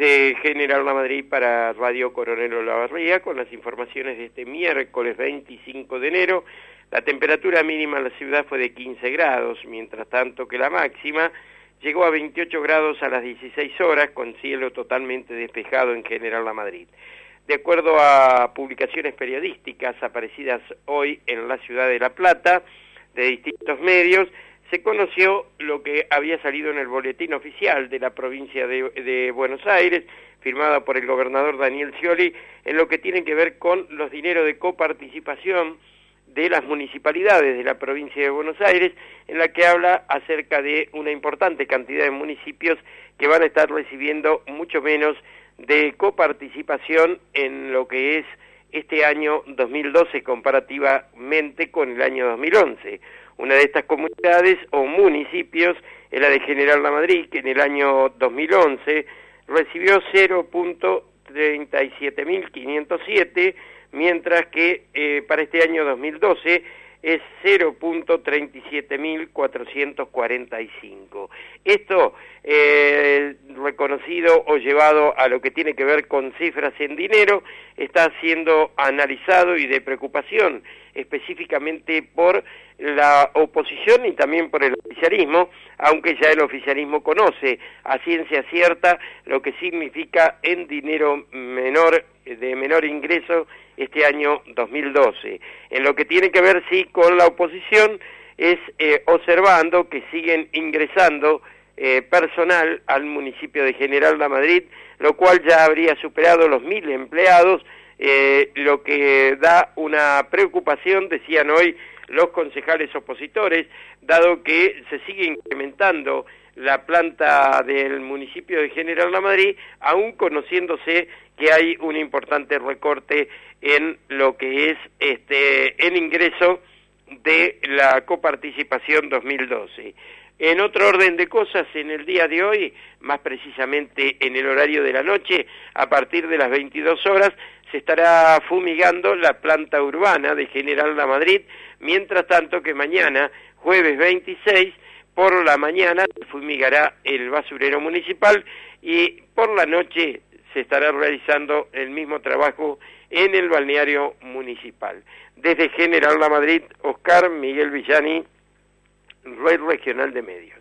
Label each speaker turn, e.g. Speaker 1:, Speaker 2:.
Speaker 1: Desde General La Madrid para Radio Coronel Olavarría con las informaciones de este miércoles 25 de enero. La temperatura mínima en la ciudad fue de 15 grados, mientras tanto que la máxima llegó a 28 grados a las 16 horas con cielo totalmente despejado en General La Madrid. De acuerdo a publicaciones periodísticas aparecidas hoy en la ciudad de La Plata, de distintos medios, se conoció lo que había salido en el boletín oficial de la provincia de, Buenos Aires, firmada por el gobernador Daniel Scioli, en lo que tiene que ver con los dineros de coparticipación de las municipalidades de la provincia de Buenos Aires, en la que habla acerca de una importante cantidad de municipios que van a estar recibiendo mucho menos de coparticipación en lo que es este año 2012 comparativamente con el año 2011. Una de estas comunidades o municipios es la de General La Madrid, que en el año 2011 recibió 0.37507, mientras que eh, para este año 2012 es 0.37445. Esto eh, reconocido o llevado a lo que tiene que ver con cifras en dinero está siendo analizado y de preocupación específicamente por la oposición y también por el oficialismo, aunque ya el oficialismo conoce a ciencia cierta lo que significa en dinero menor de menor ingreso este año 2012. En lo que tiene que ver sí con la oposición es eh, observando que siguen ingresando eh, personal al municipio de General La Madrid, lo cual ya habría superado los mil empleados, eh, lo que da una preocupación, decían hoy los concejales opositores, dado que se sigue incrementando la planta del municipio de General La Madrid, aún conociéndose que hay un importante recorte en lo que es este en ingreso de la coparticipación 2012. En otro orden de cosas, en el día de hoy, más precisamente en el horario de la noche, a partir de las 22 horas, se estará fumigando la planta urbana de General La Madrid, mientras tanto que mañana, jueves 26, por la mañana fumigará el basurero municipal y por la noche se estará realizando el mismo trabajo en el balneario municipal. Desde General La Madrid, Oscar Miguel Villani, Red Regional de Medios.